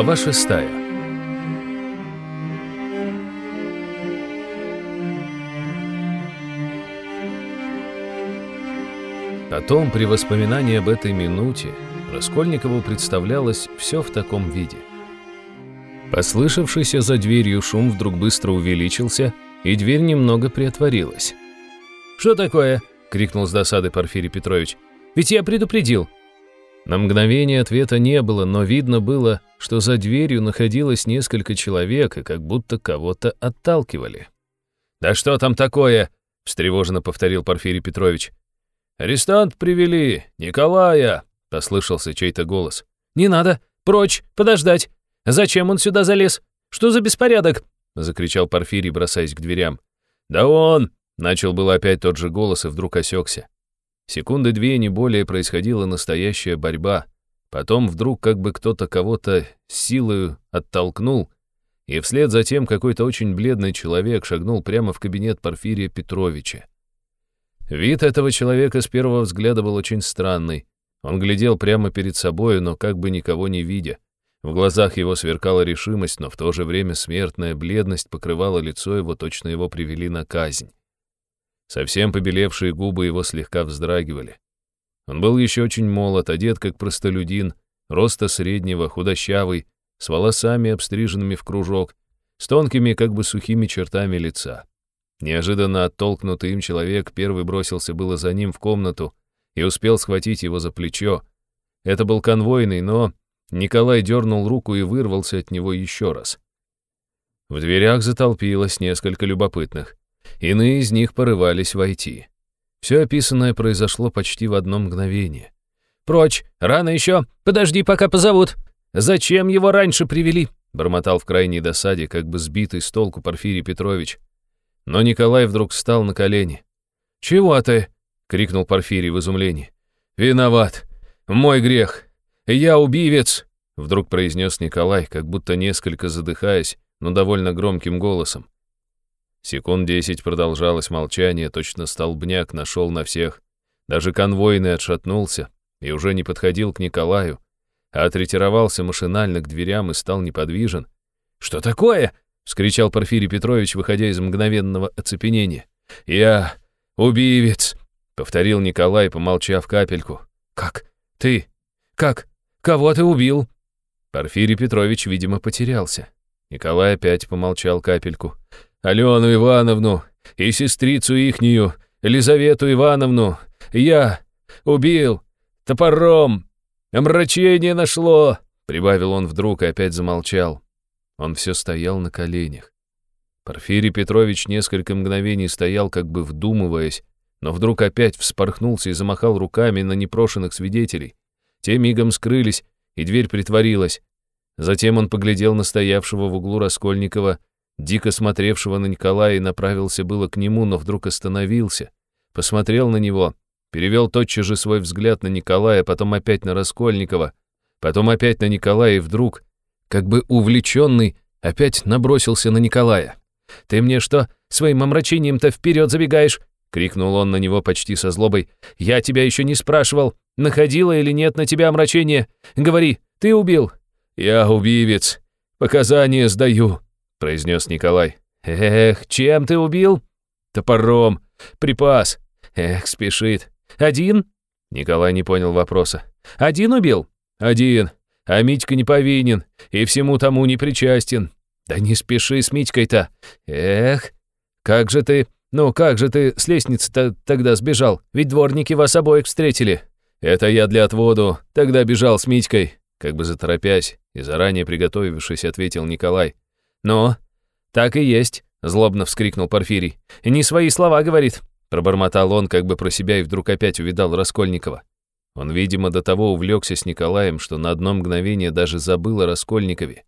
Глава шестая. Потом, при воспоминании об этой минуте, Раскольникову представлялось все в таком виде. Послышавшийся за дверью шум вдруг быстро увеличился, и дверь немного приотворилась. «Что такое?» — крикнул с досады Порфирий Петрович. «Ведь я предупредил». На мгновение ответа не было, но видно было, что за дверью находилось несколько человек и как будто кого-то отталкивали. «Да что там такое?» — встревоженно повторил Порфирий Петрович. «Арестант привели! Николая!» — послышался чей-то голос. «Не надо! Прочь! Подождать! Зачем он сюда залез? Что за беспорядок?» — закричал Порфирий, бросаясь к дверям. «Да он!» — начал был опять тот же голос и вдруг осекся. Секунды две, не более, происходила настоящая борьба. Потом вдруг как бы кто-то кого-то силою оттолкнул, и вслед за тем какой-то очень бледный человек шагнул прямо в кабинет Порфирия Петровича. Вид этого человека с первого взгляда был очень странный. Он глядел прямо перед собой, но как бы никого не видя. В глазах его сверкала решимость, но в то же время смертная бледность покрывала лицо его, точно его привели на казнь. Совсем побелевшие губы его слегка вздрагивали. Он был еще очень молод, одет как простолюдин, роста среднего, худощавый, с волосами, обстриженными в кружок, с тонкими, как бы сухими чертами лица. Неожиданно оттолкнутый им человек первый бросился было за ним в комнату и успел схватить его за плечо. Это был конвойный, но Николай дернул руку и вырвался от него еще раз. В дверях затолпилось несколько любопытных. Иные из них порывались войти. Все описанное произошло почти в одно мгновение. «Прочь! Рано еще! Подожди, пока позовут! Зачем его раньше привели?» бормотал в крайней досаде, как бы сбитый с толку Порфирий Петрович. Но Николай вдруг встал на колени. «Чего ты?» — крикнул Порфирий в изумлении. «Виноват! Мой грех! Я убивец!» Вдруг произнес Николай, как будто несколько задыхаясь, но довольно громким голосом. Секунд десять продолжалось молчание, точно столбняк нашел на всех. Даже конвойный отшатнулся и уже не подходил к Николаю, а отретировался машинально к дверям и стал неподвижен. «Что такое?» — вскричал Порфирий Петрович, выходя из мгновенного оцепенения. «Я убивец», — повторил Николай, помолчав капельку. «Как? Ты? Как? Кого ты убил?» Порфирий Петрович, видимо, потерялся. Николай опять помолчал капельку. Алену Ивановну и сестрицу ихнюю, Елизавету Ивановну, я убил топором. Омрачение нашло, прибавил он вдруг и опять замолчал. Он все стоял на коленях. Порфирий Петрович несколько мгновений стоял, как бы вдумываясь, но вдруг опять вспорхнулся и замахал руками на непрошенных свидетелей. Те мигом скрылись, и дверь притворилась. Затем он поглядел на стоявшего в углу Раскольникова дико смотревшего на Николая, и направился было к нему, но вдруг остановился, посмотрел на него, перевел тотчас же свой взгляд на Николая, потом опять на Раскольникова, потом опять на Николая, и вдруг, как бы увлеченный, опять набросился на Николая. «Ты мне что, своим омрачением-то вперед забегаешь?» — крикнул он на него почти со злобой. «Я тебя еще не спрашивал, находила или нет на тебя омрачение. Говори, ты убил?» «Я убивец. Показания сдаю», произнес Николай. «Эх, чем ты убил?» «Топором. Припас. Эх, спешит. Один?» Николай не понял вопроса. «Один убил?» «Один. А Митька не повинен и всему тому не причастен». «Да не спеши с Митькой-то. Эх, как же ты... Ну, как же ты с лестницы-то тогда сбежал? Ведь дворники вас обоих встретили». «Это я для отводу. Тогда бежал с Митькой». Как бы заторопясь и заранее приготовившись, ответил Николай. «Ну, так и есть», — злобно вскрикнул Порфирий. «Не свои слова, — говорит», — пробормотал он как бы про себя и вдруг опять увидал Раскольникова. Он, видимо, до того увлекся с Николаем, что на одно мгновение даже забыл о Раскольникове.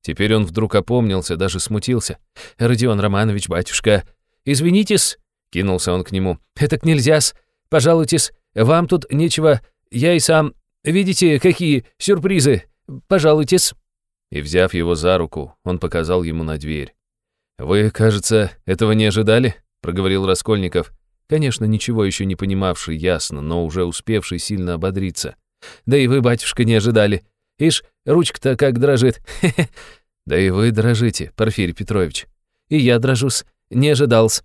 Теперь он вдруг опомнился, даже смутился. «Родион Романович, батюшка, извинитесь», — кинулся он к нему. «Это нельзя-с. Пожалуйтесь, вам тут нечего. Я и сам... Видите, какие сюрпризы. Пожалуйтесь» и, взяв его за руку, он показал ему на дверь. «Вы, кажется, этого не ожидали?» — проговорил Раскольников, конечно, ничего еще не понимавший ясно, но уже успевший сильно ободриться. «Да и вы, батюшка, не ожидали. Ишь, ручка-то как дрожит. Да и вы дрожите, Порфирий Петрович. И я дрожусь, не ожидался.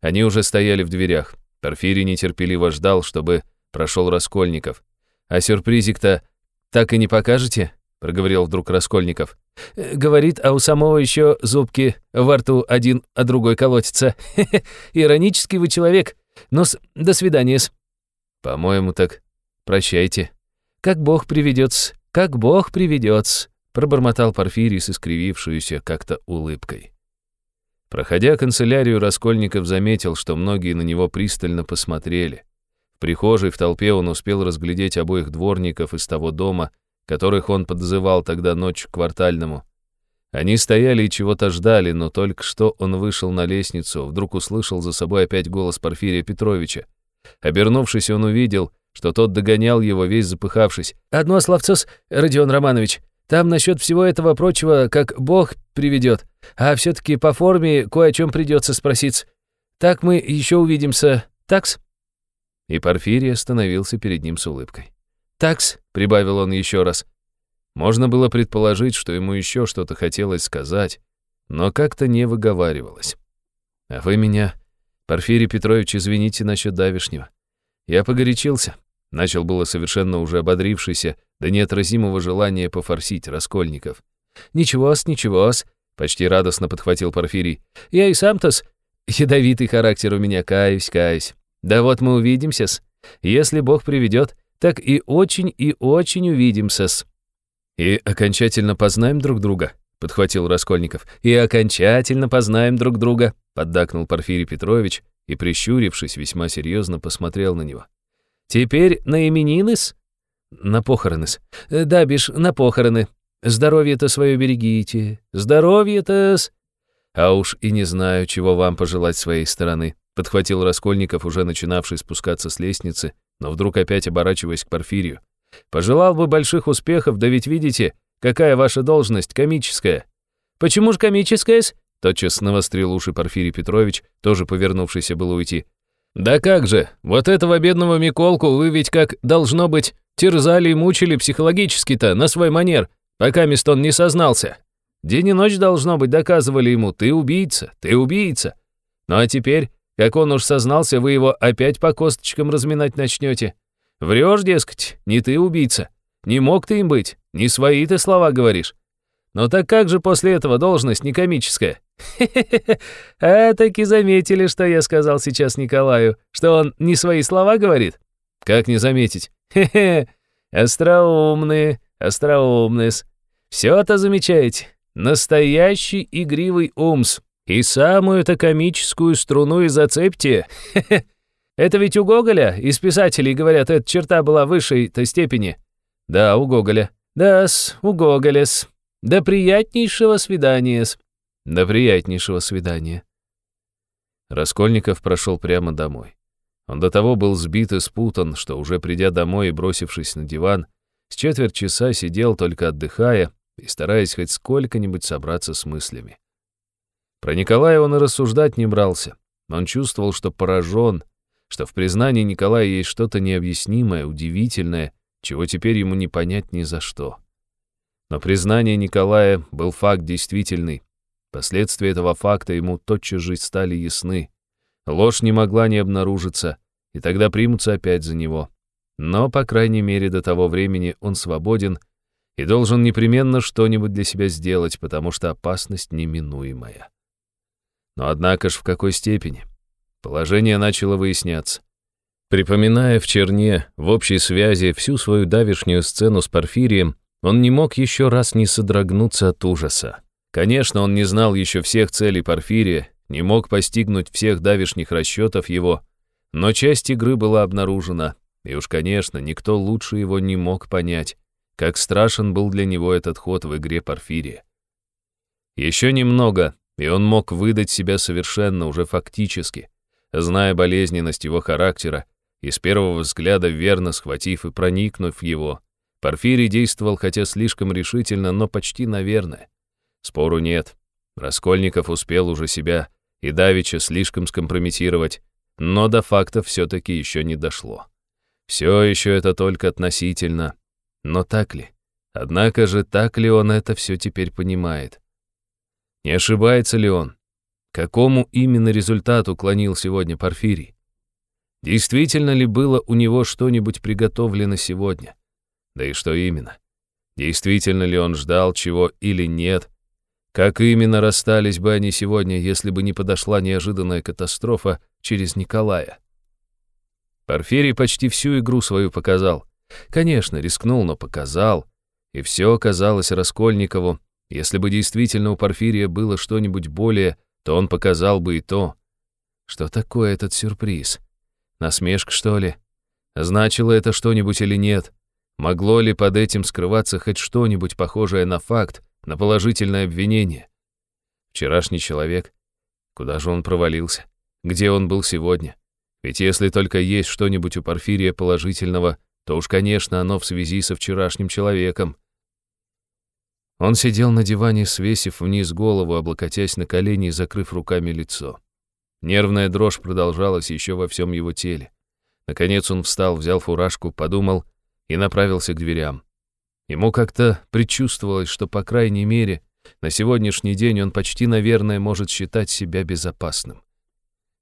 Они уже стояли в дверях. Порфирий нетерпеливо ждал, чтобы прошел Раскольников. «А сюрпризик-то так и не покажете?» — проговорил вдруг Раскольников. «Э, «Говорит, а у самого еще зубки во рту один, а другой колотится. Иронический вы человек. Ну, до свидания-с». «По-моему, так прощайте». «Как Бог приведет как Бог приведет пробормотал Порфирий с искривившуюся как-то улыбкой. Проходя канцелярию, Раскольников заметил, что многие на него пристально посмотрели. В прихожей в толпе он успел разглядеть обоих дворников из того дома, которых он подзывал тогда ночью к квартальному. Они стояли и чего-то ждали, но только что он вышел на лестницу, вдруг услышал за собой опять голос Порфирия Петровича. Обернувшись, он увидел, что тот догонял его, весь запыхавшись. «Одно словцо, Родион Романович. Там насчет всего этого прочего, как Бог приведет. А все-таки по форме кое о чем придется спросить. Так мы еще увидимся. Такс?» И Порфирий остановился перед ним с улыбкой. «Такс», — прибавил он еще раз. Можно было предположить, что ему еще что-то хотелось сказать, но как-то не выговаривалось. «А вы меня, Порфирий Петрович, извините насчет давешнего. Я погорячился. Начал было совершенно уже ободрившийся, до неотразимого желания пофорсить Раскольников. «Ничего-с, ничего-с», — почти радостно подхватил Порфирий. «Я и сам-то-с. Ядовитый характер у меня, каюсь, каюсь. Да вот мы увидимся-с. Если Бог приведет, так и очень и очень увидимся-с». «И окончательно познаем друг друга», — подхватил Раскольников. «И окончательно познаем друг друга», — поддакнул Порфирий Петрович и, прищурившись, весьма серьезно посмотрел на него. Теперь на именины-с? На похороны-с. Э, да, бишь, на похороны. Здоровье-то свое берегите. Здоровье-то-с. А уж и не знаю, чего вам пожелать своей стороны. Подхватил Раскольников, уже начинавший спускаться с лестницы, но вдруг опять оборачиваясь к Порфирию. Пожелал бы больших успехов, да ведь видите, какая ваша должность комическая. Почему ж комическая-с? Тотчас навострил уши Порфирий Петрович, тоже повернувшийся было уйти. «Да как же, вот этого бедного Миколку вы ведь как, должно быть, терзали и мучили психологически-то, на свой манер, пока Мистон не сознался. День и ночь, должно быть, доказывали ему, ты убийца, ты убийца. Ну а теперь, как он уж сознался, вы его опять по косточкам разминать начнете. Врешь, дескать, не ты убийца. Не мог ты им быть, не свои ты слова говоришь. Но так как же после этого должность не комическая? А таки заметили, что я сказал сейчас Николаю, что он не свои слова говорит? Как не заметить? Хе-хе, остроумные, остроумные. Все-то замечаете. Настоящий игривый умс. И самую-то комическую струну и зацепьте. Это ведь у Гоголя из писателей, говорят, эта черта была высшей-то степени. Да, у Гоголя. Да-с, у Гоголя-с. До приятнейшего свидания-с. До приятнейшего свидания. Раскольников прошел прямо домой. Он до того был сбит и спутан, что уже придя домой и бросившись на диван, с четверть часа сидел только отдыхая и стараясь хоть сколько-нибудь собраться с мыслями. Про Николая он и рассуждать не брался. Он чувствовал, что поражен, что в признании Николая есть что-то необъяснимое, удивительное, чего теперь ему не понять ни за что. Но признание Николая был факт действительный, Последствия этого факта ему тотчас же стали ясны. Ложь не могла не обнаружиться, и тогда примутся опять за него. Но, по крайней мере, до того времени он свободен и должен непременно что-нибудь для себя сделать, потому что опасность неминуемая. Но однако ж в какой степени? Положение начало выясняться. Припоминая в черне, в общей связи, всю свою давишнюю сцену с Порфирием, он не мог еще раз не содрогнуться от ужаса. Конечно, он не знал еще всех целей Порфирия, не мог постигнуть всех давишних расчетов его, но часть игры была обнаружена, и уж, конечно, никто лучше его не мог понять, как страшен был для него этот ход в игре Порфирия. Еще немного, и он мог выдать себя совершенно уже фактически, зная болезненность его характера, и с первого взгляда верно схватив и проникнув его. Порфирий действовал хотя слишком решительно, но почти наверное. Спору нет. Раскольников успел уже себя и Давича слишком скомпрометировать, но до факта все-таки еще не дошло. Все еще это только относительно. Но так ли? Однако же так ли он это все теперь понимает? Не ошибается ли он? К какому именно результату клонил сегодня Порфирий? Действительно ли было у него что-нибудь приготовлено сегодня? Да и что именно? Действительно ли он ждал чего или нет? Как именно расстались бы они сегодня, если бы не подошла неожиданная катастрофа через Николая? Порфирий почти всю игру свою показал. Конечно, рискнул, но показал. И все казалось Раскольникову. Если бы действительно у Порфирия было что-нибудь более, то он показал бы и то. Что такое этот сюрприз? Насмешка, что ли? Значило это что-нибудь или нет? Могло ли под этим скрываться хоть что-нибудь похожее на факт, на положительное обвинение? Вчерашний человек? Куда же он провалился? Где он был сегодня? Ведь если только есть что-нибудь у Порфирия положительного, то уж, конечно, оно в связи со вчерашним человеком. Он сидел на диване, свесив вниз голову, облокотясь на колени и закрыв руками лицо. Нервная дрожь продолжалась еще во всем его теле. Наконец он встал, взял фуражку, подумал и направился к дверям. Ему как-то предчувствовалось, что, по крайней мере, на сегодняшний день он почти, наверное, может считать себя безопасным.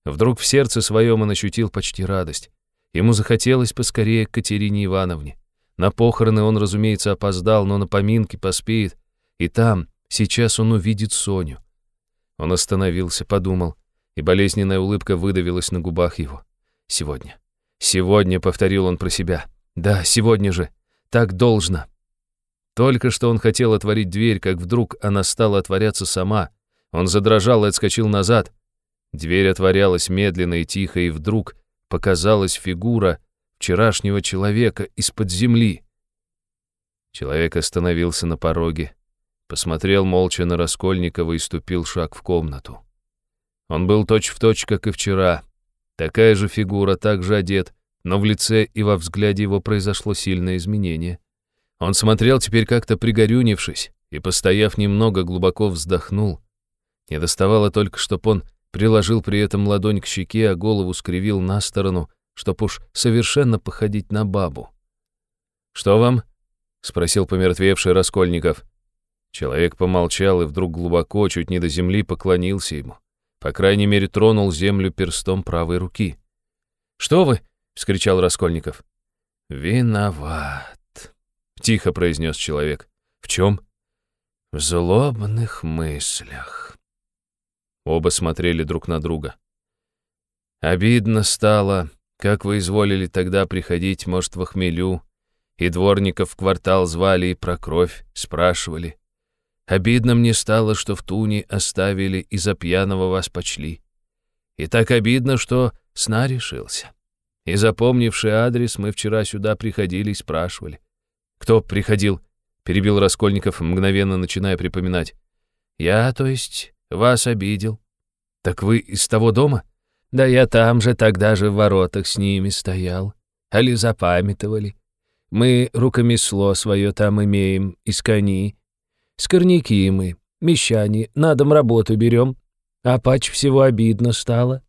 Вдруг в сердце своем он ощутил почти радость. Ему захотелось поскорее к Катерине Ивановне. На похороны он, разумеется, опоздал, но на поминки поспеет. И там, сейчас он увидит Соню. Он остановился, подумал, и болезненная улыбка выдавилась на губах его. «Сегодня. Сегодня», — повторил он про себя. «Да, сегодня же. Так должно». Только что он хотел отворить дверь, как вдруг она стала отворяться сама. Он задрожал и отскочил назад. Дверь отворялась медленно и тихо, и вдруг показалась фигура вчерашнего человека из-под земли. Человек остановился на пороге, посмотрел молча на Раскольникова и ступил шаг в комнату. Он был точь-в-точь, точь, как и вчера. Такая же фигура, так же одет, но в лице и во взгляде его произошло сильное изменение. Он смотрел теперь как-то пригорюнившись и, постояв немного, глубоко вздохнул. Не доставало только, чтоб он приложил при этом ладонь к щеке, а голову скривил на сторону, чтоб уж совершенно походить на бабу. «Что вам?» — спросил помертвевший Раскольников. Человек помолчал и вдруг глубоко, чуть не до земли, поклонился ему. По крайней мере, тронул землю перстом правой руки. «Что вы?» — вскричал Раскольников. «Виноват», — тихо произнес человек. «В чем?» «В злобных мыслях». Оба смотрели друг на друга. «Обидно стало, как вы изволили тогда приходить, может, в охмелю, и дворников в квартал звали и про кровь спрашивали. Обидно мне стало, что в Туне оставили и за пьяного вас почли. И так обидно, что сна решился. И запомнивший адрес, мы вчера сюда приходили и спрашивали. Кто приходил? Перебил Раскольников, мгновенно начиная припоминать. Я, то есть, вас обидел. Так вы из того дома? Да я там же тогда же в воротах с ними стоял. Али запамятовали. Мы рукомесло свое там имеем, из кони, Скорняки мы, мещане, на дом работу берем. А пач всего обидно стало.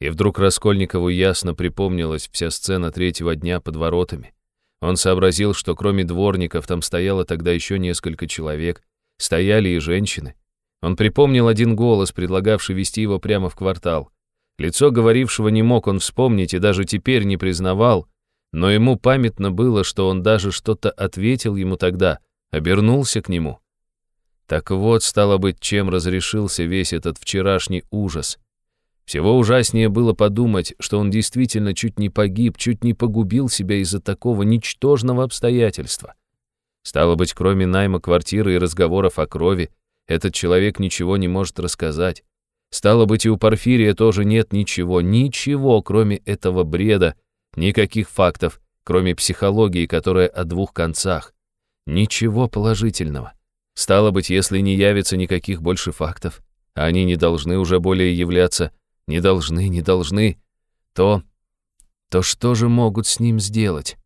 И вдруг Раскольникову ясно припомнилась вся сцена третьего дня под воротами. Он сообразил, что кроме дворников там стояло тогда еще несколько человек, стояли и женщины. Он припомнил один голос, предлагавший вести его прямо в квартал. Лицо говорившего не мог он вспомнить и даже теперь не признавал, но ему памятно было, что он даже что-то ответил ему тогда, обернулся к нему. Так вот, стало быть, чем разрешился весь этот вчерашний ужас. Всего ужаснее было подумать, что он действительно чуть не погиб, чуть не погубил себя из-за такого ничтожного обстоятельства. Стало быть, кроме найма квартиры и разговоров о крови, этот человек ничего не может рассказать. Стало быть, и у Порфирия тоже нет ничего, ничего, кроме этого бреда, никаких фактов, кроме психологии, которая о двух концах. Ничего положительного. Стало быть, если не явится никаких больше фактов, а они не должны уже более являться, не должны, не должны, то... То что же могут с ним сделать?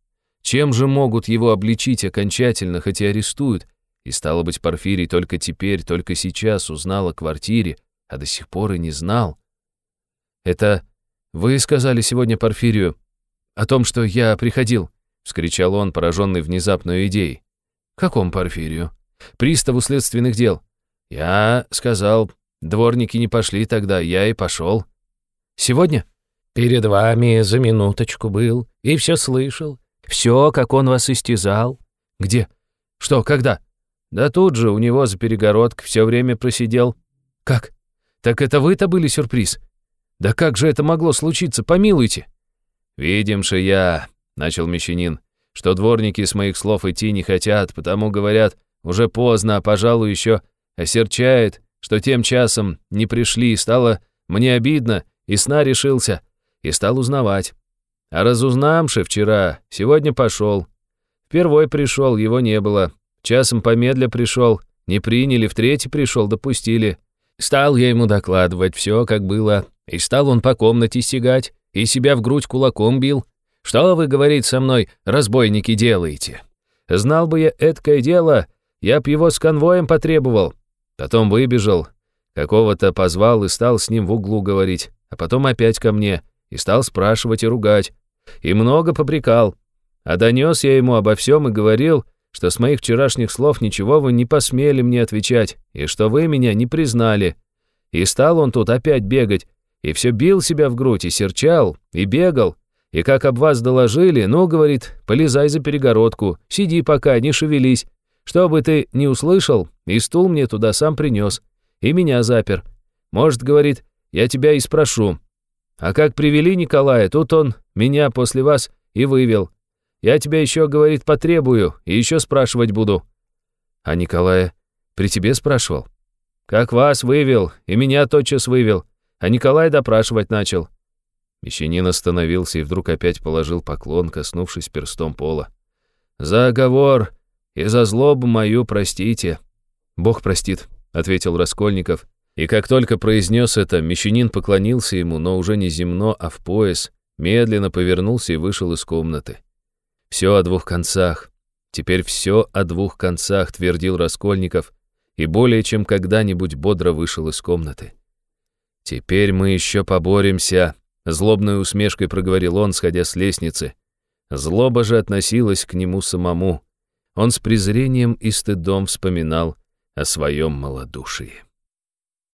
Чем же могут его обличить окончательно, хоть и арестуют? И стало быть, Порфирий только теперь, только сейчас узнал о квартире, а до сих пор и не знал. «Это вы сказали сегодня Порфирию о том, что я приходил?» — вскричал он, пораженный внезапной идеей. Какому Порфирию? Приставу следственных дел. Я сказал, дворники не пошли тогда, я и пошел. Сегодня? Перед вами за минуточку был и все слышал. Все, как он вас истязал. Где? Что, когда? Да тут же у него за перегородкой все время просидел. Как? Так это вы-то были сюрприз? Да как же это могло случиться, помилуйте. Видимши я, начал мещанин, что дворники с моих слов идти не хотят, потому говорят, уже поздно, а, пожалуй, еще осерчает, что тем часом не пришли, стало мне обидно, и сна решился, и стал узнавать. А разузнамши вчера, сегодня пошел. Впервой пришел, его не было. Часом помедля пришел, не приняли, в третий пришел, допустили. Стал я ему докладывать все, как было, и стал он по комнате стегать, и себя в грудь кулаком бил. Что вы, говорит, со мной, разбойники, делаете? Знал бы я эткое дело, я б его с конвоем потребовал. Потом выбежал, какого-то позвал и стал с ним в углу говорить, а потом опять ко мне, и стал спрашивать и ругать. И много попрекал. А донес я ему обо всем и говорил, что с моих вчерашних слов ничего вы не посмели мне отвечать, и что вы меня не признали. И стал он тут опять бегать, и все бил себя в грудь, и серчал, и бегал. И как об вас доложили, ну, говорит, полезай за перегородку, сиди пока, не шевелись. Что бы ты не услышал, и стул мне туда сам принес, и меня запер. Может, говорит, я тебя и спрошу. А как привели Николая, тут он меня после вас и вывел. Я тебя еще, говорит, потребую и еще спрашивать буду». «А Николая при тебе спрашивал?» «Как вас вывел, и меня тотчас вывел, а Николай допрашивать начал». Мещанин остановился и вдруг опять положил поклон, коснувшись перстом пола. «За оговор и за злобу мою простите». «Бог простит», — ответил Раскольников. И как только произнес это, мещанин поклонился ему, но уже не земно, а в пояс, медленно повернулся и вышел из комнаты. Все о двух концах. Теперь все о двух концах, твердил Раскольников, и более чем когда-нибудь бодро вышел из комнаты. Теперь мы еще поборемся, злобной усмешкой проговорил он, сходя с лестницы. Злоба же относилась к нему самому. Он с презрением и стыдом вспоминал о своем малодушии.